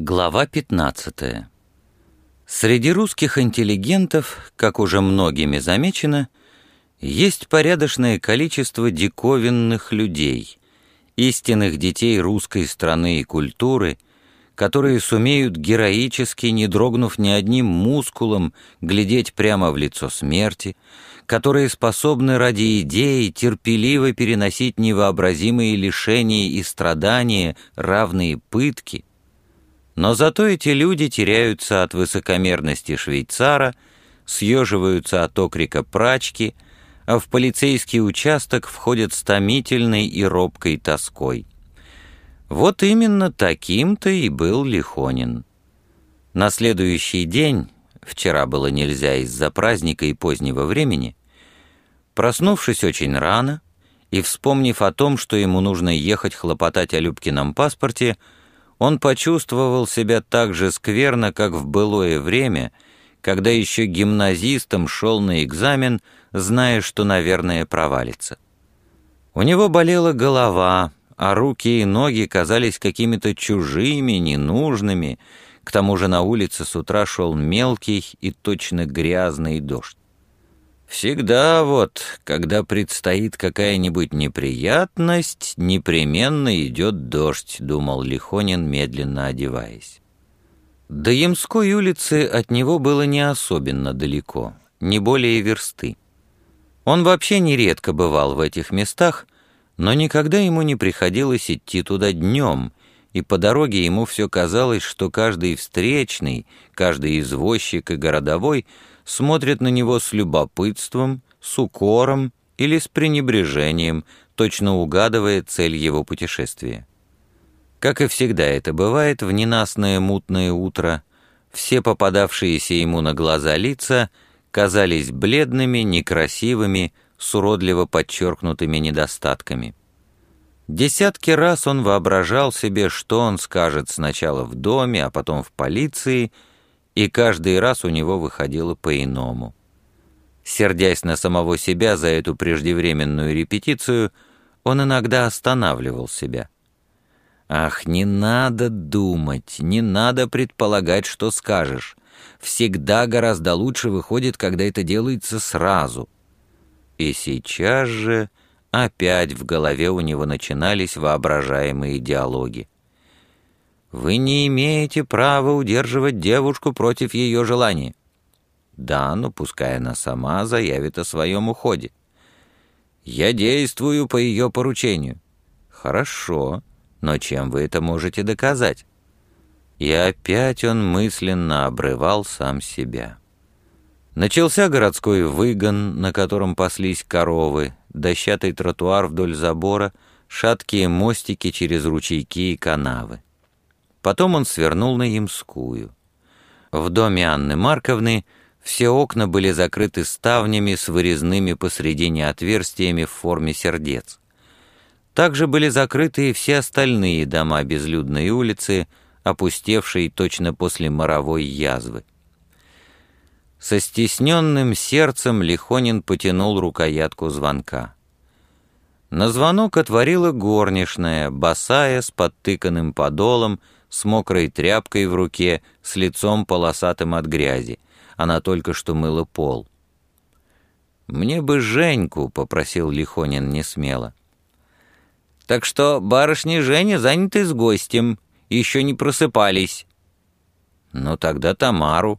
Глава 15. Среди русских интеллигентов, как уже многими замечено, есть порядочное количество диковинных людей, истинных детей русской страны и культуры, которые сумеют героически, не дрогнув ни одним мускулом, глядеть прямо в лицо смерти, которые способны ради идеи терпеливо переносить невообразимые лишения и страдания, равные пытки, но зато эти люди теряются от высокомерности швейцара, съеживаются от окрика прачки, а в полицейский участок входят с томительной и робкой тоской. Вот именно таким-то и был Лихонин. На следующий день, вчера было нельзя из-за праздника и позднего времени, проснувшись очень рано и вспомнив о том, что ему нужно ехать хлопотать о Любкином паспорте, он почувствовал себя так же скверно, как в былое время, когда еще гимназистом шел на экзамен, зная, что, наверное, провалится. У него болела голова, а руки и ноги казались какими-то чужими, ненужными, к тому же на улице с утра шел мелкий и точно грязный дождь. Всегда вот, когда предстоит какая-нибудь неприятность, непременно идет дождь, думал Лихонин, медленно одеваясь. До Ямской улицы от него было не особенно далеко, не более версты. Он вообще нередко бывал в этих местах, но никогда ему не приходилось идти туда днем, и по дороге ему все казалось, что каждый встречный, каждый извозчик и городовой — смотрят на него с любопытством, с укором или с пренебрежением, точно угадывая цель его путешествия. Как и всегда это бывает в ненастное мутное утро, все попадавшиеся ему на глаза лица казались бледными, некрасивыми, с уродливо подчеркнутыми недостатками. Десятки раз он воображал себе, что он скажет сначала в доме, а потом в полиции — и каждый раз у него выходило по-иному. Сердясь на самого себя за эту преждевременную репетицию, он иногда останавливал себя. «Ах, не надо думать, не надо предполагать, что скажешь. Всегда гораздо лучше выходит, когда это делается сразу». И сейчас же опять в голове у него начинались воображаемые диалоги. Вы не имеете права удерживать девушку против ее желания. Да, но пускай она сама заявит о своем уходе. Я действую по ее поручению. Хорошо, но чем вы это можете доказать? И опять он мысленно обрывал сам себя. Начался городской выгон, на котором паслись коровы, дощатый тротуар вдоль забора, шаткие мостики через ручейки и канавы. Потом он свернул на Ямскую. В доме Анны Марковны все окна были закрыты ставнями с вырезными посредине отверстиями в форме сердец. Также были закрыты и все остальные дома безлюдной улицы, опустевшие точно после моровой язвы. Со стесненным сердцем Лихонин потянул рукоятку звонка. На звонок отворила горничная, босая, с подтыканным подолом, с мокрой тряпкой в руке, с лицом полосатым от грязи. Она только что мыла пол. «Мне бы Женьку», — попросил Лихонин несмело. «Так что барышни Женя заняты с гостем, еще не просыпались». «Ну тогда Тамару».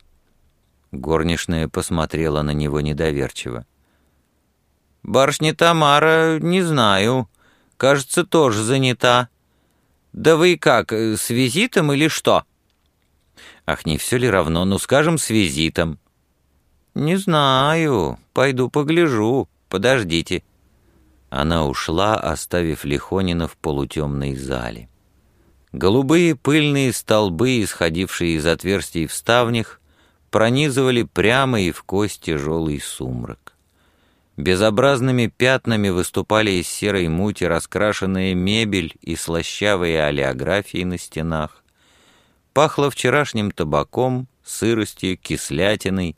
Горничная посмотрела на него недоверчиво. «Барышня Тамара, не знаю. Кажется, тоже занята. «Да вы как, э, с визитом или что?» «Ах, не все ли равно? Ну, скажем, с визитом». «Не знаю. Пойду погляжу. Подождите». Она ушла, оставив Лихонина в полутемной зале. Голубые пыльные столбы, исходившие из отверстий в ставнях, пронизывали прямо и в кость тяжелый сумрак. Безобразными пятнами выступали из серой мути раскрашенная мебель и слащавые олеографии на стенах. Пахло вчерашним табаком, сыростью, кислятиной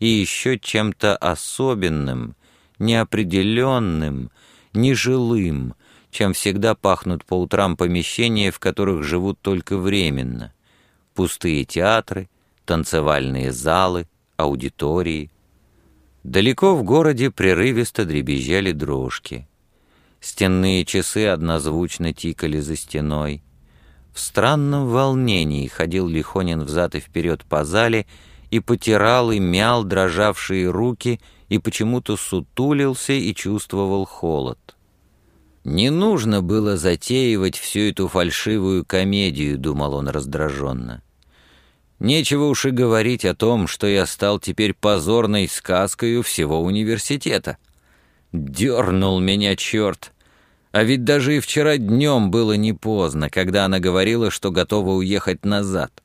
и еще чем-то особенным, неопределенным, нежилым, чем всегда пахнут по утрам помещения, в которых живут только временно. пустые театры, танцевальные залы, аудитории. Далеко в городе прерывисто дребезжали дрожки. Стенные часы однозвучно тикали за стеной. В странном волнении ходил Лихонин взад и вперед по зале и потирал и мял дрожавшие руки и почему-то сутулился и чувствовал холод. «Не нужно было затеивать всю эту фальшивую комедию», — думал он раздраженно. «Нечего уж и говорить о том, что я стал теперь позорной сказкою всего университета. Дернул меня черт. А ведь даже и вчера днем было не поздно, когда она говорила, что готова уехать назад.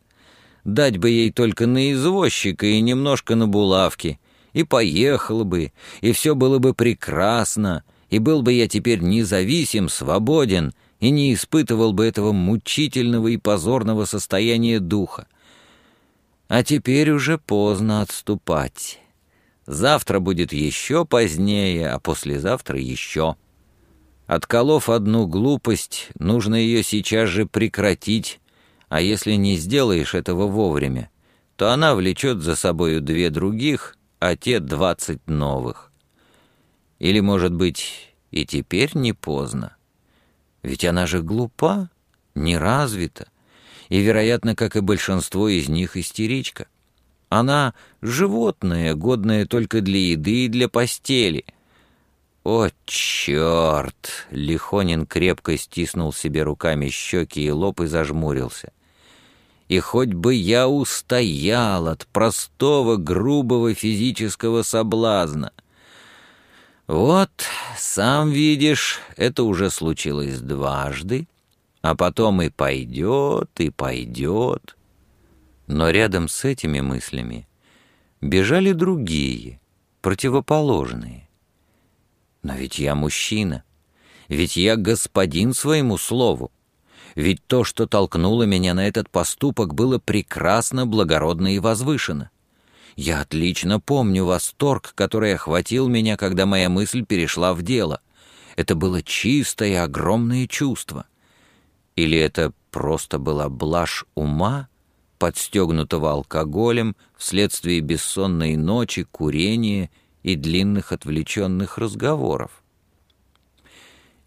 Дать бы ей только на извозчика и немножко на булавки, и поехала бы, и все было бы прекрасно, и был бы я теперь независим, свободен, и не испытывал бы этого мучительного и позорного состояния духа. А теперь уже поздно отступать. Завтра будет еще позднее, а послезавтра еще. Отколов одну глупость, нужно ее сейчас же прекратить, а если не сделаешь этого вовремя, то она влечет за собою две других, а те двадцать новых. Или, может быть, и теперь не поздно? Ведь она же глупа, неразвита, и, вероятно, как и большинство из них, истеричка. Она — животное, годное только для еды и для постели. О, черт! Лихонин крепко стиснул себе руками щеки и лоб и зажмурился. И хоть бы я устоял от простого, грубого физического соблазна. Вот, сам видишь, это уже случилось дважды, а потом и пойдет, и пойдет. Но рядом с этими мыслями бежали другие, противоположные. Но ведь я мужчина, ведь я господин своему слову, ведь то, что толкнуло меня на этот поступок, было прекрасно, благородно и возвышенно. Я отлично помню восторг, который охватил меня, когда моя мысль перешла в дело. Это было чистое, огромное чувство. Или это просто была блажь ума, подстегнутого алкоголем вследствие бессонной ночи, курения и длинных отвлеченных разговоров.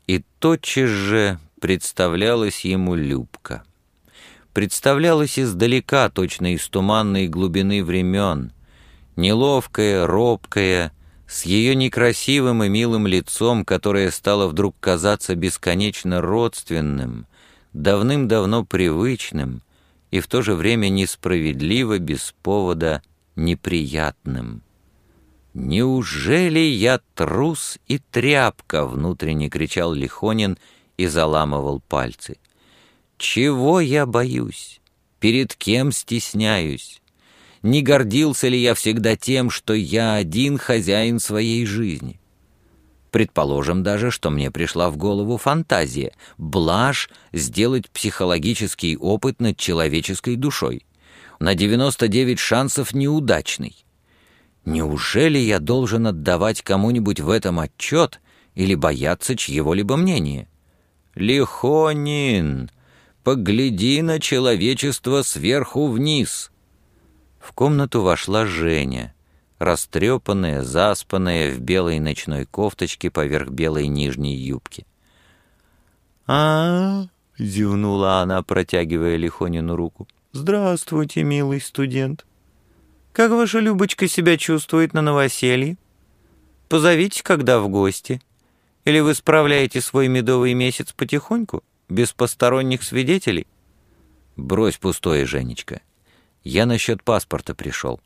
И тотчас же представлялась ему Любка. Представлялась издалека, точно из туманной глубины времен, неловкая, робкая, с ее некрасивым и милым лицом, которое стало вдруг казаться бесконечно родственным, давным-давно привычным, и в то же время несправедливо, без повода, неприятным. «Неужели я трус и тряпка?» — внутренне кричал Лихонин и заламывал пальцы. «Чего я боюсь? Перед кем стесняюсь? Не гордился ли я всегда тем, что я один хозяин своей жизни?» Предположим даже, что мне пришла в голову фантазия, блажь сделать психологический опыт над человеческой душой. На 99 шансов неудачный. Неужели я должен отдавать кому-нибудь в этом отчет или бояться чьего-либо мнения? Лихонин, погляди на человечество сверху вниз. В комнату вошла Женя — растрепанная, заспанная, в белой ночной кофточке поверх белой нижней юбки. а, -а, -а зевнула она, протягивая Лихонину руку. «Здравствуйте, милый студент. Как ваша Любочка себя чувствует на новоселье? Позовите, когда в гости. Или вы справляете свой медовый месяц потихоньку, без посторонних свидетелей?» «Брось пустое, Женечка. Я насчет паспорта пришел.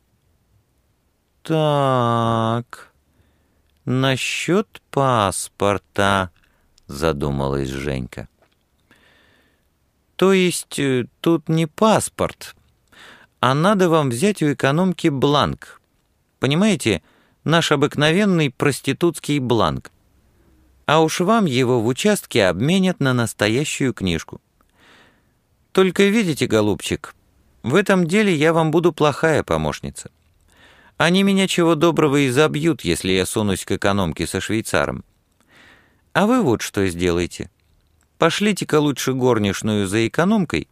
«Так, насчет паспорта», — задумалась Женька. «То есть э, тут не паспорт, а надо вам взять у экономки бланк. Понимаете, наш обыкновенный проститутский бланк. А уж вам его в участке обменят на настоящую книжку. Только видите, голубчик, в этом деле я вам буду плохая помощница». Они меня чего доброго и забьют, если я сунусь к экономке со швейцаром. А вы вот что сделайте. Пошлите-ка лучше горничную за экономкой,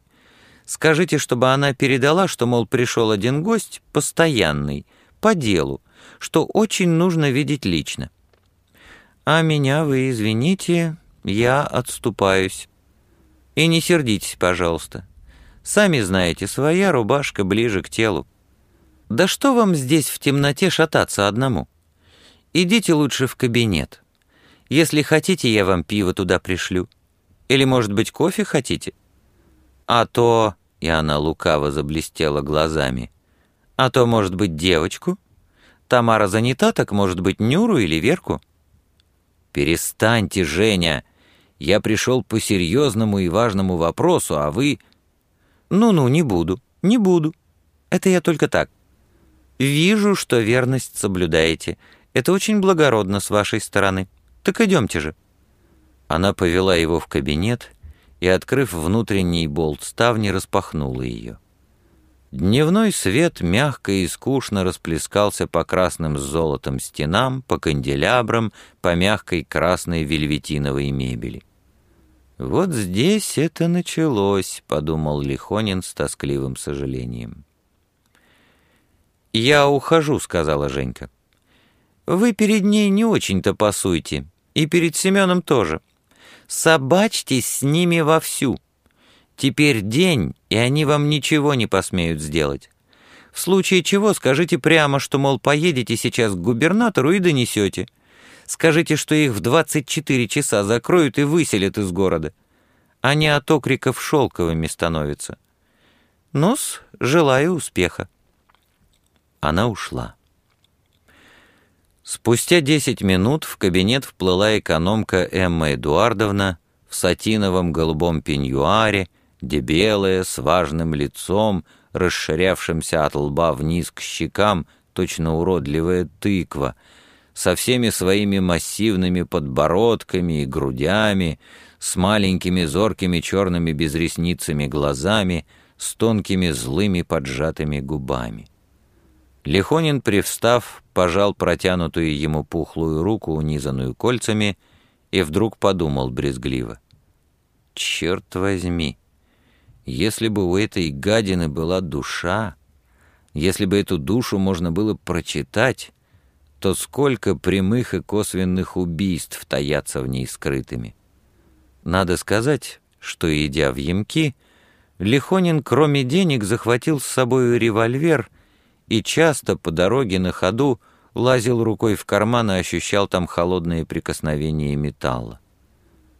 Скажите, чтобы она передала, что, мол, пришел один гость, постоянный, по делу, что очень нужно видеть лично. А меня вы извините, я отступаюсь. И не сердитесь, пожалуйста. Сами знаете, своя рубашка ближе к телу. Да что вам здесь в темноте шататься одному? Идите лучше в кабинет. Если хотите, я вам пиво туда пришлю. Или, может быть, кофе хотите? А то...» И она лукаво заблестела глазами. «А то, может быть, девочку? Тамара занята, так, может быть, Нюру или Верку?» «Перестаньте, Женя! Я пришел по серьезному и важному вопросу, а вы...» «Ну-ну, не буду, не буду. Это я только так. Вижу, что верность соблюдаете. Это очень благородно с вашей стороны. Так идемте же». Она повела его в кабинет и, открыв внутренний болт ставни, распахнула ее. Дневной свет мягко и скучно расплескался по красным с золотом стенам, по канделябрам, по мягкой красной вельветиновой мебели. «Вот здесь это началось», — подумал Лихонин с тоскливым сожалением. «Я ухожу», — сказала Женька. «Вы перед ней не очень-то пасуйте, и перед Семеном тоже. Собачьтесь с ними вовсю. Теперь день, и они вам ничего не посмеют сделать. В случае чего скажите прямо, что, мол, поедете сейчас к губернатору и донесете. Скажите, что их в 24 часа закроют и выселят из города. Они от окриков шелковыми становятся. Ну-с, желаю успеха. Она ушла. Спустя десять минут в кабинет вплыла экономка Эмма Эдуардовна в сатиновом голубом пеньюаре, дебелая, с важным лицом, расширявшимся от лба вниз к щекам, точно уродливая тыква, со всеми своими массивными подбородками и грудями, с маленькими зоркими черными безресницами глазами, с тонкими злыми поджатыми губами. Лихонин, привстав, пожал протянутую ему пухлую руку, унизанную кольцами, и вдруг подумал брезгливо. «Черт возьми! Если бы у этой гадины была душа, если бы эту душу можно было прочитать, то сколько прямых и косвенных убийств таятся в ней скрытыми. Надо сказать, что, идя в ямки, Лихонин, кроме денег, захватил с собой револьвер — и часто по дороге на ходу лазил рукой в карман и ощущал там холодные прикосновения металла.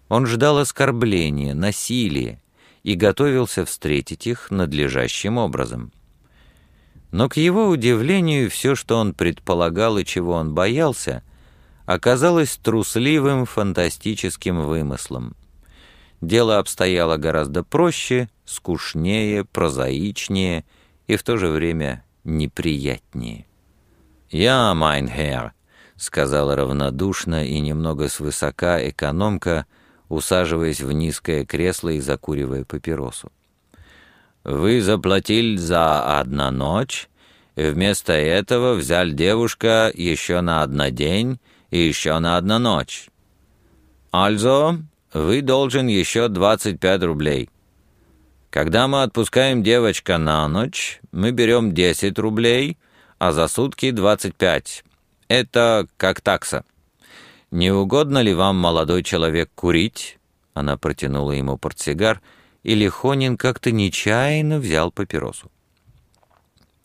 Он ждал оскорбления, насилия и готовился встретить их надлежащим образом. Но к его удивлению все, что он предполагал и чего он боялся, оказалось трусливым фантастическим вымыслом. Дело обстояло гораздо проще, скучнее, прозаичнее и в то же время неприятнее. «Ja, mein Herr», — сказала равнодушно и немного свысока экономка, усаживаясь в низкое кресло и закуривая папиросу. «Вы заплатили за одна ночь, и вместо этого взял девушка еще на одна день и еще на одна ночь. Also, вы должен еще 25 рублей». Когда мы отпускаем девочка на ночь, мы берем 10 рублей, а за сутки 25. Это как такса. Не угодно ли вам, молодой человек, курить?» Она протянула ему портсигар, и Лихонин как-то нечаянно взял папиросу.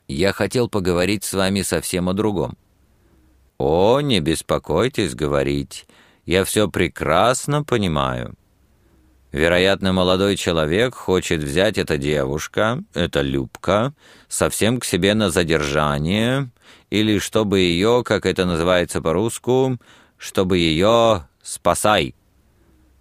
«Я хотел поговорить с вами совсем о другом». «О, не беспокойтесь говорить. Я все прекрасно понимаю. Вероятно, молодой человек хочет взять эта девушка, эта Любка, совсем к себе на задержание, или чтобы ее, как это называется по-русски, чтобы ее спасай.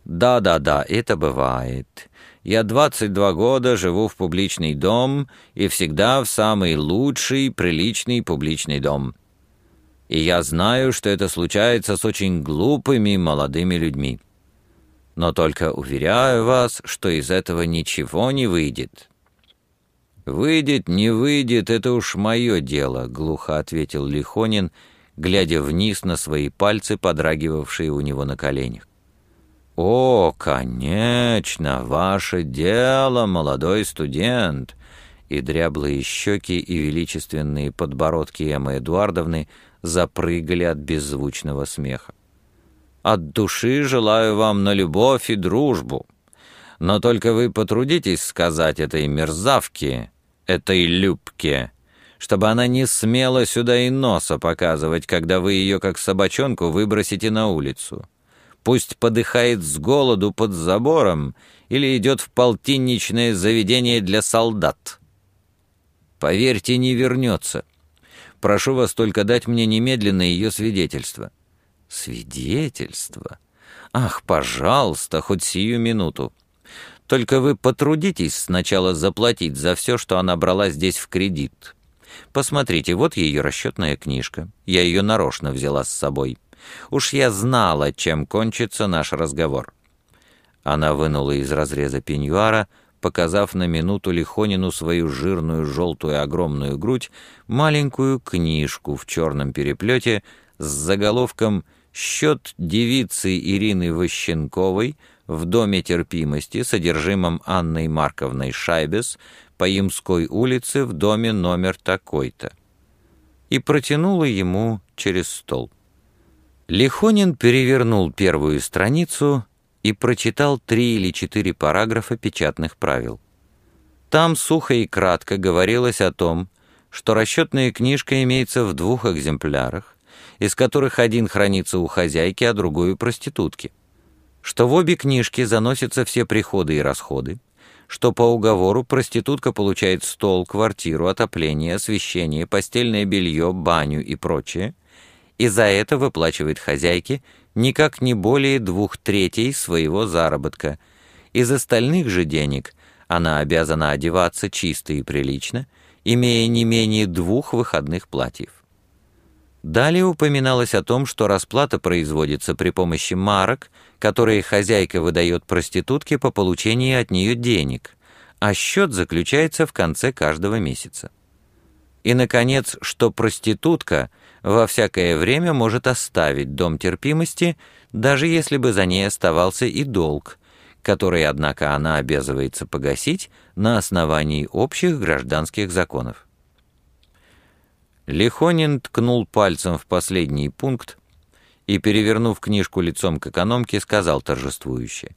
Да-да-да, это бывает. Я 22 года живу в публичный дом и всегда в самый лучший, приличный публичный дом. И я знаю, что это случается с очень глупыми молодыми людьми но только уверяю вас, что из этого ничего не выйдет». «Выйдет, не выйдет, это уж мое дело», — глухо ответил Лихонин, глядя вниз на свои пальцы, подрагивавшие у него на коленях. «О, конечно, ваше дело, молодой студент!» И дряблые щеки и величественные подбородки Эммы Эдуардовны запрыгали от беззвучного смеха. «От души желаю вам на любовь и дружбу. Но только вы потрудитесь сказать этой мерзавке, этой любке, чтобы она не смела сюда и носа показывать, когда вы ее как собачонку выбросите на улицу. Пусть подыхает с голоду под забором или идет в полтинничное заведение для солдат. Поверьте, не вернется. Прошу вас только дать мне немедленно ее свидетельство». «Свидетельство? Ах, пожалуйста, хоть сию минуту. Только вы потрудитесь сначала заплатить за все, что она брала здесь в кредит. Посмотрите, вот ее расчетная книжка. Я ее нарочно взяла с собой. Уж я знала, чем кончится наш разговор». Она вынула из разреза пеньюара, показав на минуту Лихонину свою жирную желтую огромную грудь, маленькую книжку в черном переплете с заголовком «Счет девицы Ирины Ващенковой» в Доме терпимости, содержимом Анной Марковной Шайбес по Ямской улице в доме номер такой-то, и протянула ему через стол. Лихонин перевернул первую страницу и прочитал три или четыре параграфа печатных правил. Там сухо и кратко говорилось о том, что расчетная книжка имеется в двух экземплярах, из которых один хранится у хозяйки, а другой у проститутки, что в обе книжки заносятся все приходы и расходы, что по уговору проститутка получает стол, квартиру, отопление, освещение, постельное белье, баню и прочее, и за это выплачивает хозяйке никак не более двух третей своего заработка. Из остальных же денег она обязана одеваться чисто и прилично, имея не менее двух выходных платьев. Далее упоминалось о том, что расплата производится при помощи марок, которые хозяйка выдает проститутке по получении от нее денег, а счет заключается в конце каждого месяца. И, наконец, что проститутка во всякое время может оставить дом терпимости, даже если бы за ней оставался и долг, который, однако, она обязывается погасить на основании общих гражданских законов. Лихонин ткнул пальцем в последний пункт и, перевернув книжку лицом к экономке, сказал торжествующе.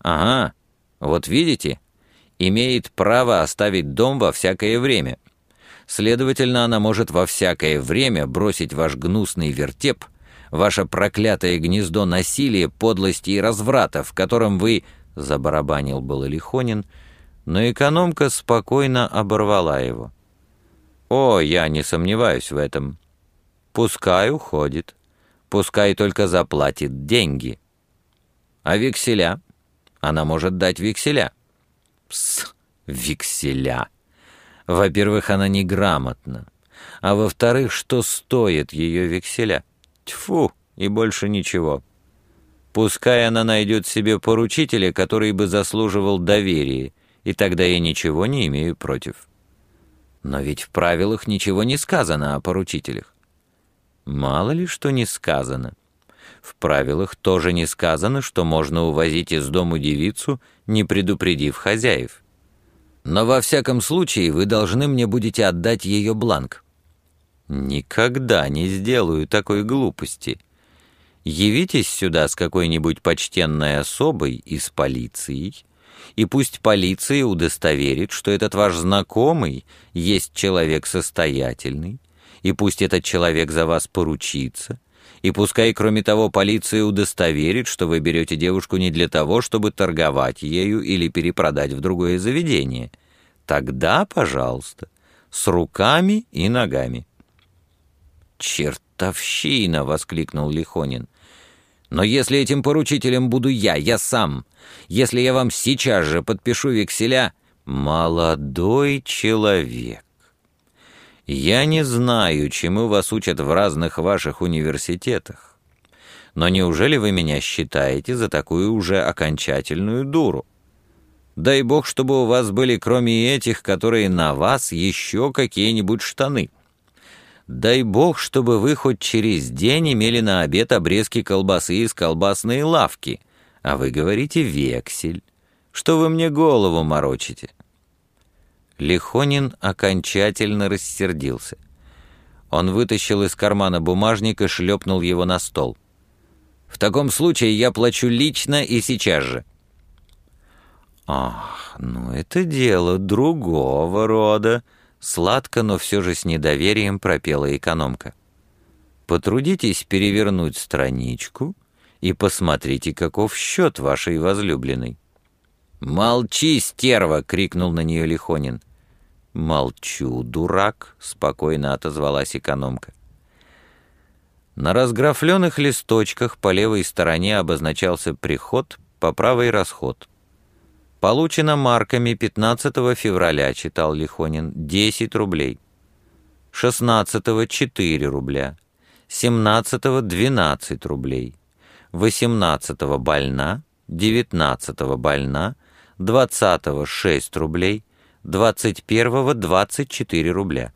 «Ага, вот видите, имеет право оставить дом во всякое время. Следовательно, она может во всякое время бросить ваш гнусный вертеп, ваше проклятое гнездо насилия, подлости и разврата, в котором вы...» — забарабанил был Лихонин, но экономка спокойно оборвала его. «О, я не сомневаюсь в этом. Пускай уходит. Пускай только заплатит деньги. А векселя? Она может дать векселя». «Пс, векселя!» Во-первых, она неграмотна. А во-вторых, что стоит ее векселя? Тьфу, и больше ничего. Пускай она найдет себе поручителя, который бы заслуживал доверия, и тогда я ничего не имею против. Но ведь в правилах ничего не сказано о поручителях. Мало ли что не сказано. В правилах тоже не сказано, что можно увозить из дому девицу, не предупредив хозяев. Но во всяком случае вы должны мне будете отдать ее бланк. Никогда не сделаю такой глупости. Явитесь сюда с какой-нибудь почтенной особой из полиции, и пусть полиция удостоверит, что этот ваш знакомый есть человек состоятельный, и пусть этот человек за вас поручится, и пускай, кроме того, полиция удостоверит, что вы берете девушку не для того, чтобы торговать ею или перепродать в другое заведение. Тогда, пожалуйста, с руками и ногами. «Чертовщина!» — воскликнул Лихонин. «Но если этим поручителем буду я, я сам, если я вам сейчас же подпишу векселя...» «Молодой человек!» Я не знаю, чему вас учат в разных ваших университетах. Но неужели вы меня считаете за такую уже окончательную дуру? Дай бог, чтобы у вас были, кроме этих, которые на вас, еще какие-нибудь штаны. Дай бог, чтобы вы хоть через день имели на обед обрезки колбасы из колбасной лавки, А вы говорите «вексель». Что вы мне голову морочите?» Лихонин окончательно рассердился. Он вытащил из кармана бумажник и шлепнул его на стол. «В таком случае я плачу лично и сейчас же». «Ах, ну это дело другого рода», — сладко, но все же с недоверием пропела экономка. «Потрудитесь перевернуть страничку и посмотрите, каков счет вашей возлюбленной». «Молчи, стерва!» — крикнул на нее Лихонин. «Молчу, дурак», — спокойно отозвалась экономка. На разграфленных листочках по левой стороне обозначался приход, по правой — расход. Получено марками 15 февраля, читал Лихонин, 10 рублей. 16 — 4 рубля. 17 — 12 рублей. 18 — больна. 19 — больна. 20 — 6 рублей. 21 — 24 рубля.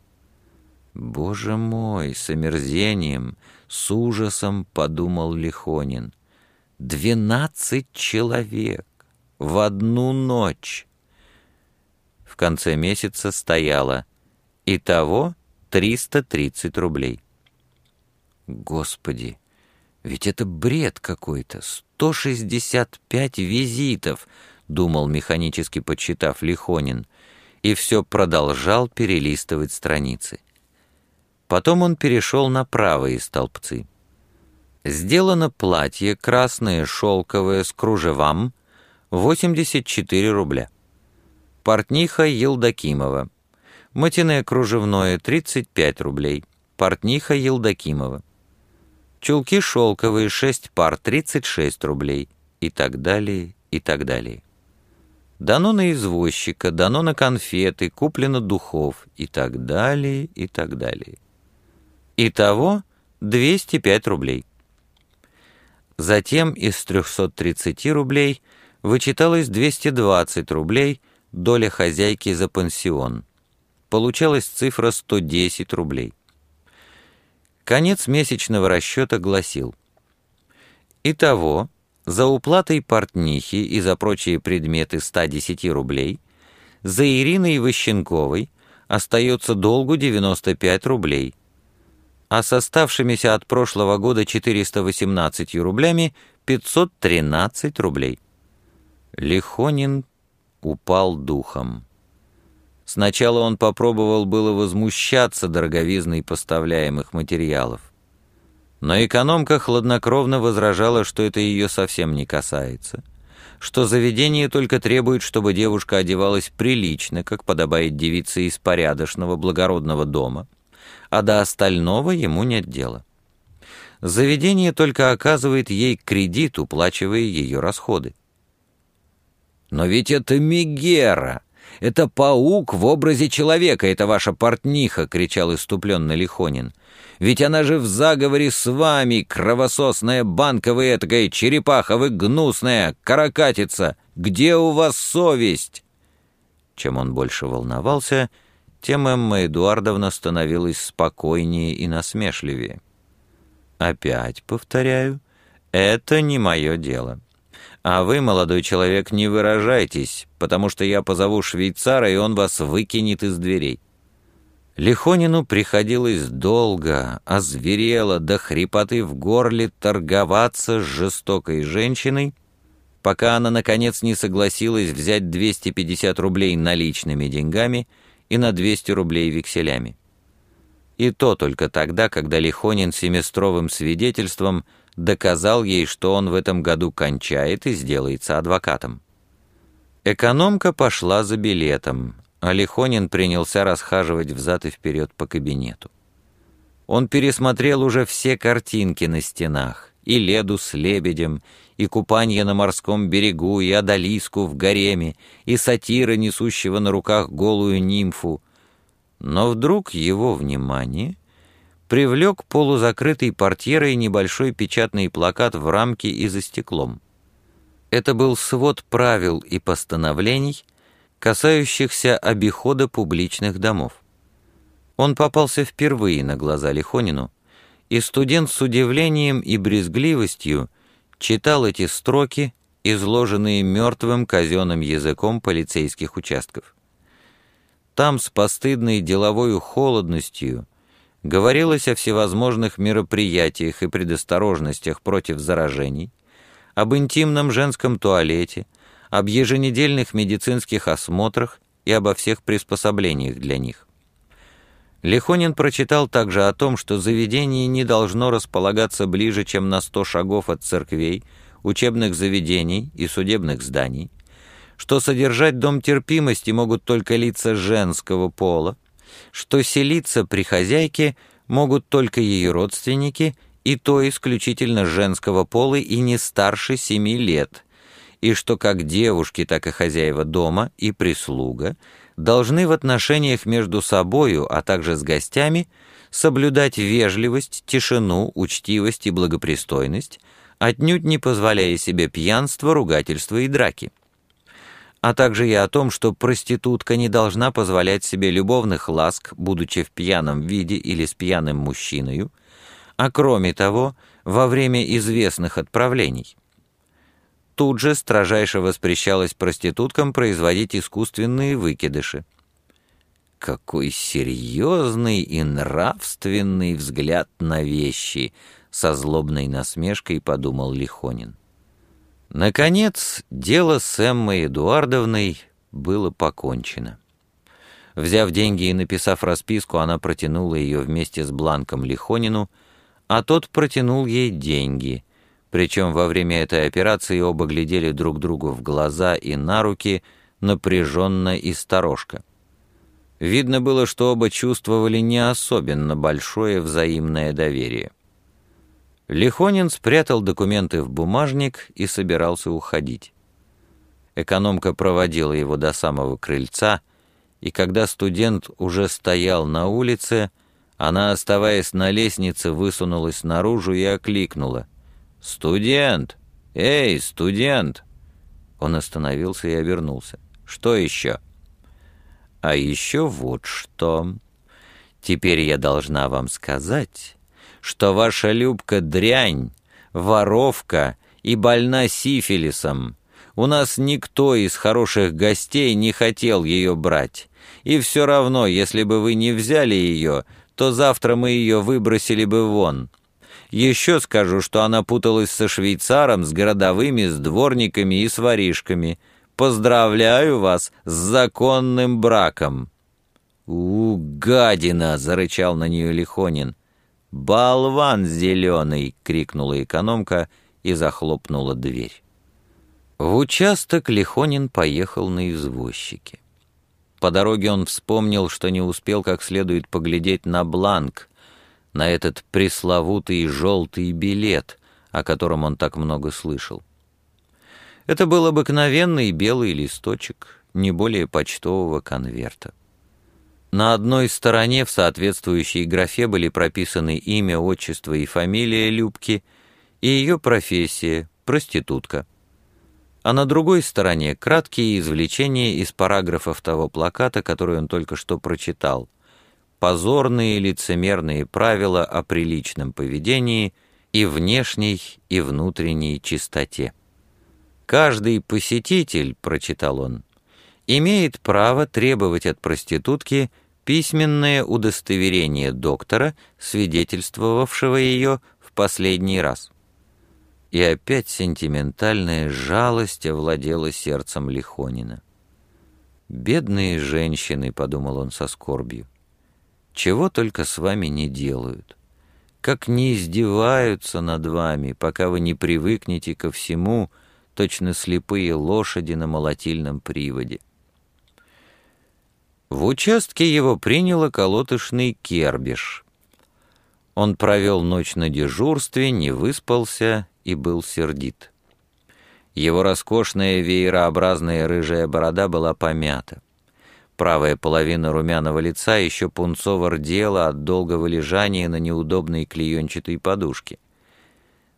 Боже мой, с омерзением, с ужасом подумал Лихонин. Двенадцать человек! В одну ночь. В конце месяца стояло «Итого 330 рублей». Господи, ведь это бред какой-то, 165 визитов, думал механически подсчитав Лихонин, и все продолжал перелистывать страницы. Потом он перешел на правые столбцы. Сделано платье красное шелковое с кружевам 84 рубля. Портниха Елдакимова. Матине кружевное 35 рублей. Портниха Елдакимова. Чулки шелковые 6 пар 36 рублей. И так далее, и так далее. Дано на извозчика, дано на конфеты, куплено духов и так далее, и так далее. Итого 205 рублей. Затем из 330 рублей – вычиталось 220 рублей доля хозяйки за пансион. Получалась цифра 110 рублей. Конец месячного расчета гласил. Итого, за уплатой портнихи и за прочие предметы 110 рублей, за Ириной Ващенковой остается долгу 95 рублей, а с оставшимися от прошлого года 418 рублями 513 рублей. Лихонин упал духом. Сначала он попробовал было возмущаться дороговизной поставляемых материалов. Но экономка хладнокровно возражала, что это ее совсем не касается, что заведение только требует, чтобы девушка одевалась прилично, как подобает девице из порядочного благородного дома, а до остального ему нет дела. Заведение только оказывает ей кредит, уплачивая ее расходы. Но ведь это Мегера! Это паук в образе человека, это ваша портниха!» — кричал иступленно Лихонин. «Ведь она же в заговоре с вами, кровососная банка вы этакая, черепаха вы гнусная, каракатица! Где у вас совесть?» Чем он больше волновался, тем Эмма Эдуардовна становилась спокойнее и насмешливее. «Опять повторяю, это не мое дело». А вы, молодой человек, не выражайтесь, потому что я позову швейцара, и он вас выкинет из дверей». Лихонину приходилось долго, озверело до хрипоты в горле торговаться с жестокой женщиной, пока она, наконец, не согласилась взять 250 рублей наличными деньгами и на 200 рублей векселями. И то только тогда, когда Лихонин семестровым свидетельством – доказал ей, что он в этом году кончает и сделается адвокатом. Экономка пошла за билетом, а Лихонин принялся расхаживать взад и вперед по кабинету. Он пересмотрел уже все картинки на стенах, и Леду с лебедем, и купание на морском берегу, и Адалиску в гареме, и сатира, несущего на руках голую нимфу. Но вдруг его внимание привлек полузакрытый портьерой небольшой печатный плакат в рамке и за стеклом. Это был свод правил и постановлений, касающихся обихода публичных домов. Он попался впервые на глаза Лихонину, и студент с удивлением и брезгливостью читал эти строки изложенные мертвым казенным языком полицейских участков. Там с постыдной деловой холодностью говорилось о всевозможных мероприятиях и предосторожностях против заражений, об интимном женском туалете, об еженедельных медицинских осмотрах и обо всех приспособлениях для них. Лихонин прочитал также о том, что заведение не должно располагаться ближе, чем на 100 шагов от церквей, учебных заведений и судебных зданий, что содержать дом терпимости могут только лица женского пола, что селиться при хозяйке могут только ее родственники, и то исключительно женского пола и не старше семи лет, и что как девушки, так и хозяева дома и прислуга должны в отношениях между собою, а также с гостями, соблюдать вежливость, тишину, учтивость и благопристойность, отнюдь не позволяя себе пьянства, ругательства и драки. А также и о том, что проститутка не должна позволять себе любовных ласк, будучи в пьяном виде или с пьяным мужчиною, а кроме того, во время известных отправлений. Тут же строжайше воспрещалось проституткам производить искусственные выкидыши. Какой серьезный и нравственный взгляд на вещи —— со злобной насмешкой подумал Лихонин. Наконец, дело с Эммой Эдуардовной было покончено. Взяв деньги и написав расписку, она протянула ее вместе с бланком Лихонину, а тот протянул ей деньги. Причем во время этой операции оба глядели друг другу в глаза и на руки, напряженно и сторожко. Видно было, что оба чувствовали не особенно большое взаимное доверие. Лихонин спрятал документы в бумажник и собирался уходить. Экономка проводила его до самого крыльца, и когда студент уже стоял на улице, она, оставаясь на лестнице, высунулась наружу и окликнула. «Студент! Эй, студент!» Он остановился и обернулся. «Что еще?» «А еще вот что. Теперь я должна вам сказать, что ваша Любка дрянь, воровка и больна сифилисом. У нас никто из хороших гостей не хотел ее брать. И все равно, если бы вы не взяли ее, то завтра мы ее выбросили бы вон. Еще скажу, что она путалась со швейцаром, с городовыми, с дворниками и с воришками. Поздравляю вас с законным браком!» «У, гадина!» — зарычал на нее Лихонин. «Болван зеленый!» — крикнула экономка и захлопнула дверь. В участок Лихонин поехал на извозчике. По дороге он вспомнил, что не успел как следует поглядеть на бланк, на этот пресловутый желтый билет, о котором он так много слышал. Это был обыкновенный белый листочек, не более почтового конверта. На одной стороне в соответствующей графе были прописаны имя, отчество и фамилия Любки и ее профессия – проститутка. А на другой стороне краткие извлечения из параграфов того плаката, который он только что прочитал. Позорные лицемерные правила о приличном поведении и внешней, и внутренней чистоте. «Каждый посетитель», — прочитал он, имеет право требовать от проститутки письменное удостоверение доктора, свидетельствовавшего ее в последний раз. И опять сентиментальная жалость овладела сердцем Лихонина. «Бедные женщины», — подумал он со скорбью, — «чего только с вами не делают, как не издеваются над вами, пока вы не привыкнете ко всему, точно слепые лошади на молотильном приводе». В участке его принял колотышный Кербиш. Он провел ночь на дежурстве, не выспался и был сердит. Его роскошная веерообразная рыжая борода была помята. Правая половина румяного лица еще пунцово рдела от долгого лежания на неудобной клеенчатой подушке.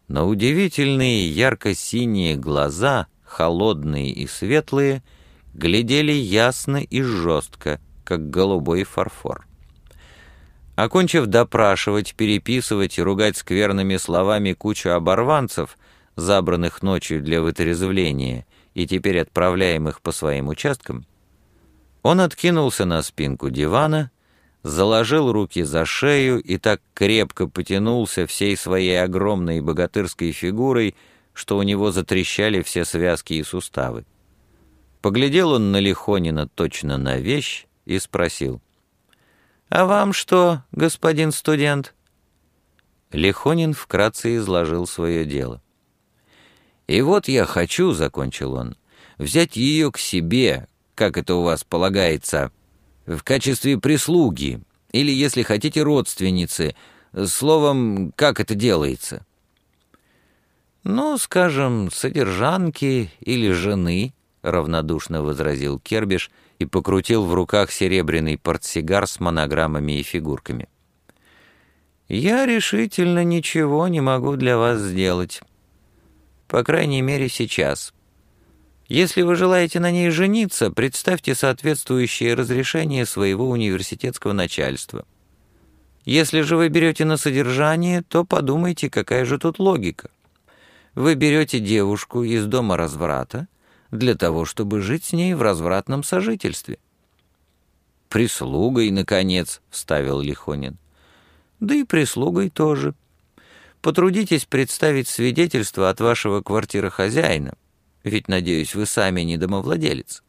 Но удивительные ярко-синие глаза, холодные и светлые — глядели ясно и жестко, как голубой фарфор. Окончив допрашивать, переписывать и ругать скверными словами кучу оборванцев, забранных ночью для вытрезвления и теперь отправляемых по своим участкам, он откинулся на спинку дивана, заложил руки за шею и так крепко потянулся всей своей огромной богатырской фигурой, что у него затрещали все связки и суставы. Поглядел он на Лихонина точно на вещь и спросил. «А вам что, господин студент?» Лихонин вкратце изложил свое дело. «И вот я хочу, — закончил он, — взять ее к себе, как это у вас полагается, в качестве прислуги, или, если хотите, родственницы, словом, как это делается?» «Ну, скажем, содержанки или жены», — равнодушно возразил Кербиш и покрутил в руках серебряный портсигар с монограммами и фигурками. «Я решительно ничего не могу для вас сделать. По крайней мере, сейчас. Если вы желаете на ней жениться, представьте соответствующее разрешение своего университетского начальства. Если же вы берете на содержание, то подумайте, какая же тут логика. Вы берете девушку из дома разврата для того, чтобы жить с ней в развратном сожительстве». «Прислугой, наконец», — вставил Лихонин да и прислугой тоже. Потрудитесь представить свидетельство от вашего квартирохозяина, ведь, надеюсь, вы сами не домовладелец.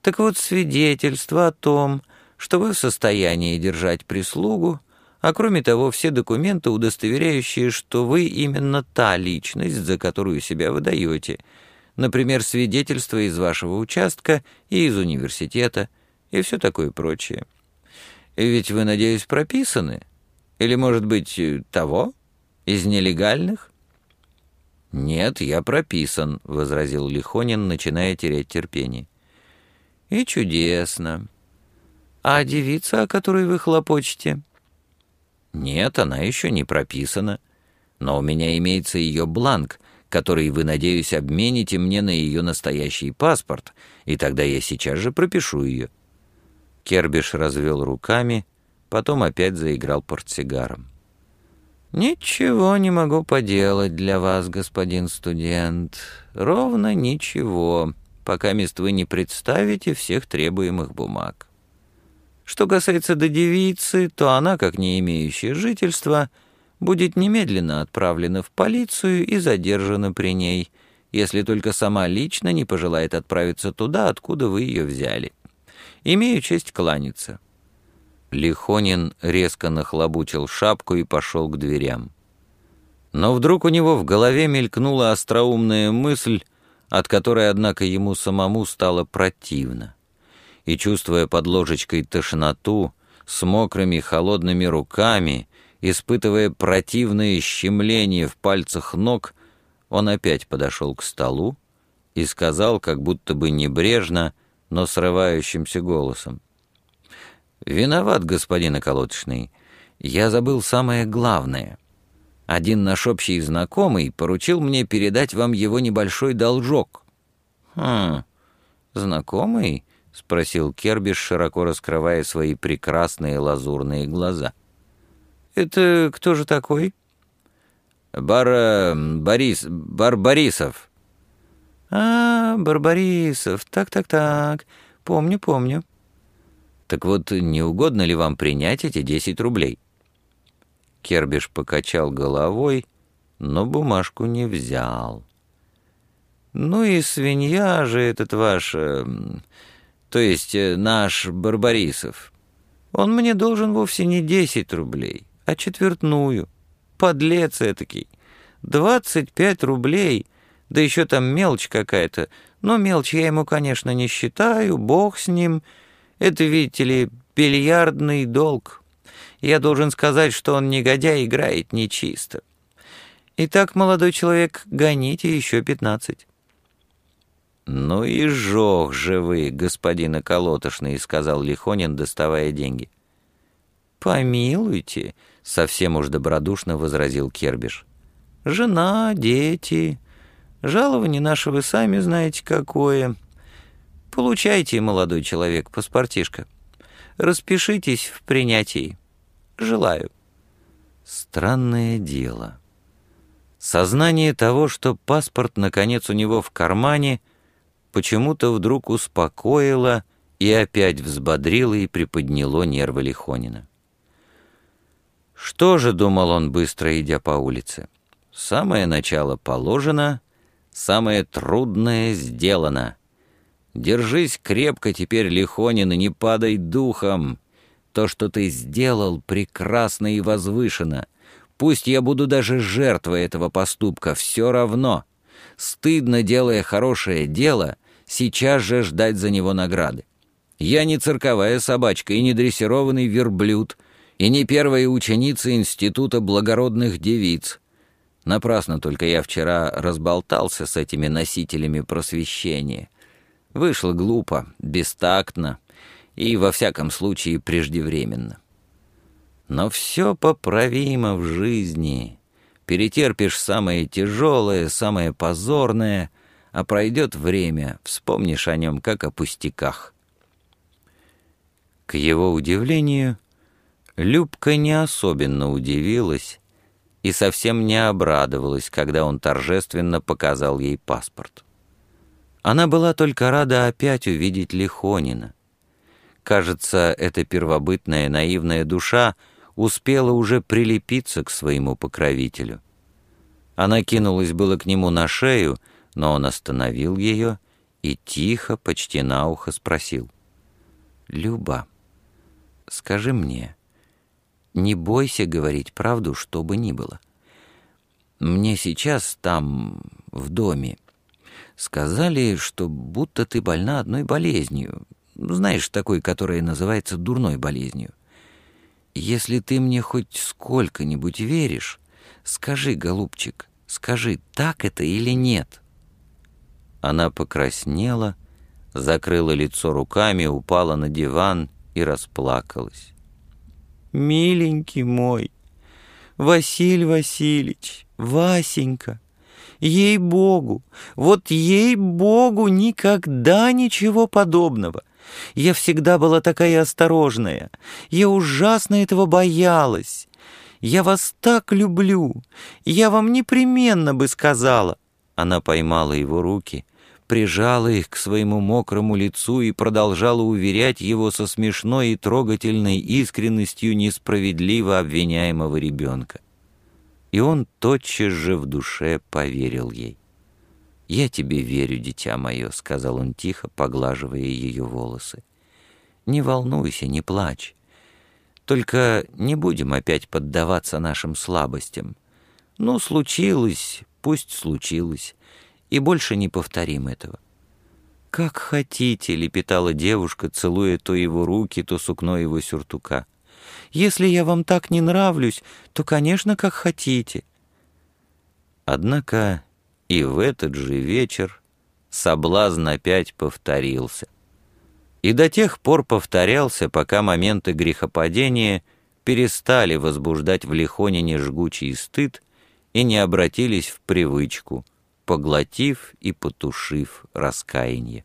Так вот, свидетельство о том, что вы в состоянии держать прислугу, а кроме того, все документы, удостоверяющие, что вы именно та личность, за которую себя выдаете, например, свидетельство из вашего участка и из университета, и все такое прочее. Ведь вы, надеюсь, прописаны, или, может быть, э, того? Из нелегальных?» «Нет, я прописан», — возразил Лихонин, начиная терять терпение. «И чудесно. А девица, о которой вы хлопочете?» «Нет, она еще не прописана. Но у меня имеется ее бланк, который вы, надеюсь, обмените мне на ее настоящий паспорт, и тогда я сейчас же пропишу ее». Кербиш развел руками потом опять заиграл портсигаром. «Ничего не могу поделать для вас, господин студент. Ровно ничего, пока мест вы не представите всех требуемых бумаг. Что касается до девицы, то она, как не имеющая жительства, будет немедленно отправлена в полицию и задержана при ней, если только сама лично не пожелает отправиться туда, откуда вы ее взяли. Имею честь кланяться». Лихонин резко нахлобучил шапку и пошел к дверям. Но вдруг у него в голове мелькнула остроумная мысль, от которой, однако, ему самому стало противно. И, чувствуя под ложечкой тошноту, с мокрыми холодными руками, испытывая противное щемление в пальцах ног, он опять подошел к столу и сказал, как будто бы небрежно, но срывающимся голосом. «Виноват, господин околоточный. Я забыл самое главное. Один наш общий знакомый поручил мне передать вам его небольшой должок». «Хм, знакомый?» — спросил Кербиш, широко раскрывая свои прекрасные лазурные глаза. «Это кто же такой?» «Бар... Борис... Барбарисов». «А, Барбарисов, так-так-так, помню, помню». Так вот, не угодно ли вам принять эти десять рублей?» Кербиш покачал головой, но бумажку не взял. «Ну и свинья же этот ваш... Э, то есть э, наш Барбарисов. Он мне должен вовсе не десять рублей, а четвертную. Подлец этакий. Двадцать пять рублей, да еще там мелочь какая-то. Но мелочь я ему, конечно, не считаю, бог с ним». Это, видите ли, бильярдный долг. Я должен сказать, что он, негодяй, играет нечисто. Итак, молодой человек, гоните еще пятнадцать». «Ну и жох же вы, господин околотошный», — сказал Лихонин, доставая деньги. «Помилуйте», — совсем уж добродушно возразил Кербиш. «Жена, дети, жалование наше вы сами знаете какое. Получайте, молодой человек, паспортишко. Распишитесь в принятии. Желаю. Странное дело. Сознание того, что паспорт наконец у него в кармане, почему-то вдруг успокоило и опять взбодрило и приподняло нервы Лихонина. Что же, думал он, быстро идя по улице, самое начало положено, самое трудное сделано. Держись крепко теперь, Лихонин, и не падай духом. То, что ты сделал, прекрасно и возвышено. Пусть я буду даже жертвой этого поступка, все равно. Стыдно, делая хорошее дело, сейчас же ждать за него награды. Я не цирковая собачка и не дрессированный верблюд, и не первая ученица Института благородных девиц. Напрасно только я вчера разболтался с этими носителями просвещения. Вышло глупо, бестактно и, во всяком случае, преждевременно. Но все поправимо в жизни. Перетерпишь самое тяжелое, самое позорное, а пройдет время, вспомнишь о нем, как о пустяках. К его удивлению, Любка не особенно удивилась и совсем не обрадовалась, когда он торжественно показал ей паспорт. Она была только рада опять увидеть Лихонина. Кажется, эта первобытная наивная душа — успела уже прилепиться к своему покровителю. Она кинулась было к нему на шею, но он остановил ее и тихо, почти на ухо спросил. «Люба, скажи мне, не бойся говорить правду, что бы ни было. Мне сейчас там, в доме, сказали, что будто ты больна одной болезнью, знаешь, такой, которая называется дурной болезнью. Если ты мне хоть сколько-нибудь веришь, скажи, голубчик, скажи, так это или нет?» Она покраснела, закрыла лицо руками, упала на диван и расплакалась. «Миленький мой, Василий Васильевич, Васенька, ей-богу, вот ей-богу никогда ничего подобного!» Я всегда была такая осторожная. Я ужасно этого боялась. Я вас так люблю. Я вам непременно бы сказала». Она поймала его руки, прижала их к своему мокрому лицу и продолжала уверять его со смешной и трогательной искренностью несправедливо обвиняемого ребенка. И он тотчас же в душе поверил ей. «Я тебе верю, дитя мое», — сказал он тихо, поглаживая ее волосы. «Не волнуйся, не плачь. Только не будем опять поддаваться нашим слабостям. Ну, случилось, пусть случилось, и больше не повторим этого». «Как хотите», — лепетала девушка, целуя то его руки, то сукно его сюртука. «Если я вам так не нравлюсь, то, конечно, как хотите». Однако и в этот же вечер соблазн опять повторился. И до тех пор повторялся, пока моменты грехопадения перестали возбуждать в Лихонине жгучий стыд и не обратились в привычку, поглотив и потушив раскаяние.